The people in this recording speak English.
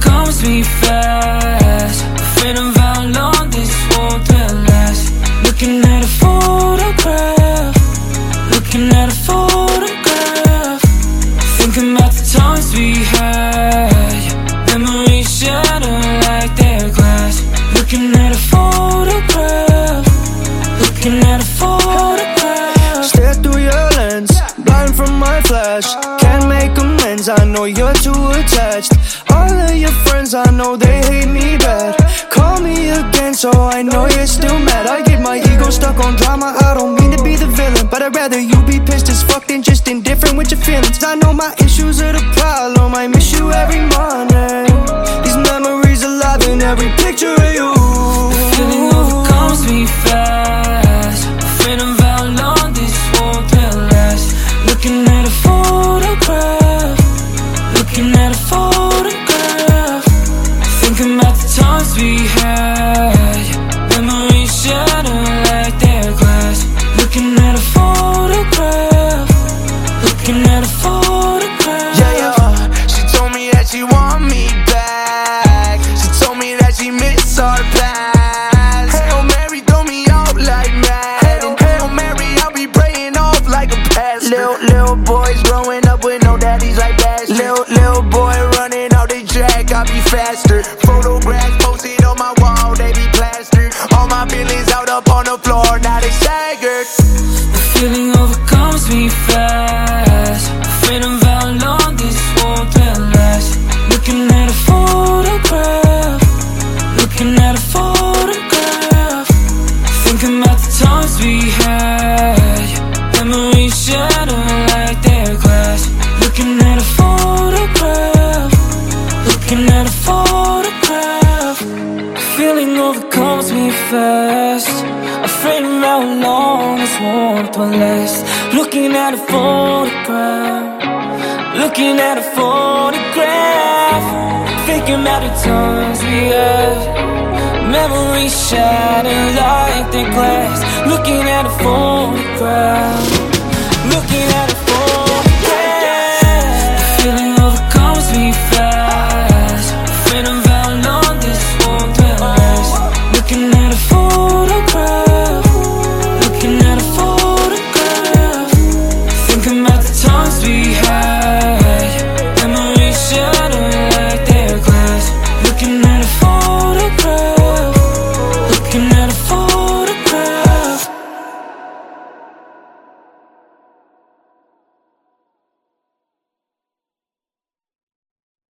comes me fast. Afraid of how long this won't last. Looking at a photograph. Looking at a photograph. Thinking about the times we had. Memories shatter like they're glass. Looking at a photograph. Looking at a photograph. Stare through your from my flesh Can't make amends, I know you're too attached. All of your friends, I know they hate me bad. Call me again, so I know you're still mad. I get my ego stuck on drama, I don't mean to be the villain. But I'd rather you be pissed as fuck than just indifferent with your feelings. I know my issues are the problem, I miss you every morning. These memories alive in every picture Looking at a photograph. Yeah, yeah. Uh, she told me that she want me back. She told me that she miss our past. Hail Mary, throw me out like mad. Hail, Hail Mary, I'll be praying off like a pastor. Little, little boys growing up with no daddies like that. Little, little boy running out the track, I'll be faster. Photographs posted on my wall, they be plastered. All my feelings out up on the floor, now they staggered. The feeling overcomes me fast. Looking at a photograph. Looking at a photograph. Feeling overcomes me fast. Afraid of how long this warmth will last. Looking at a photograph. Looking at a photograph. Thinking about the times we had. Memories shatter like the glass. Looking at a photograph.